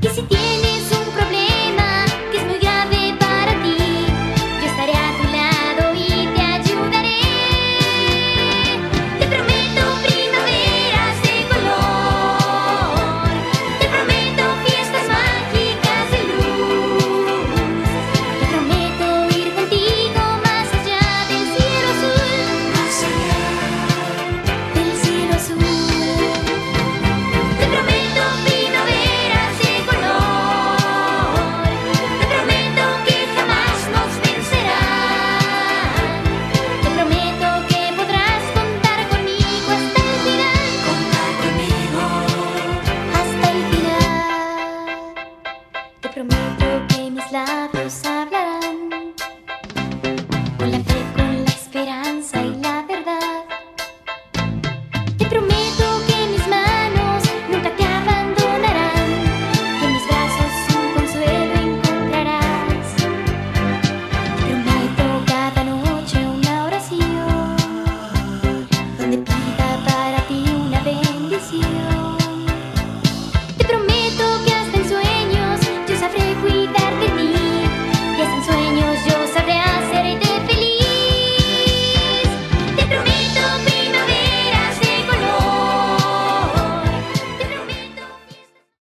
Is it your name is love.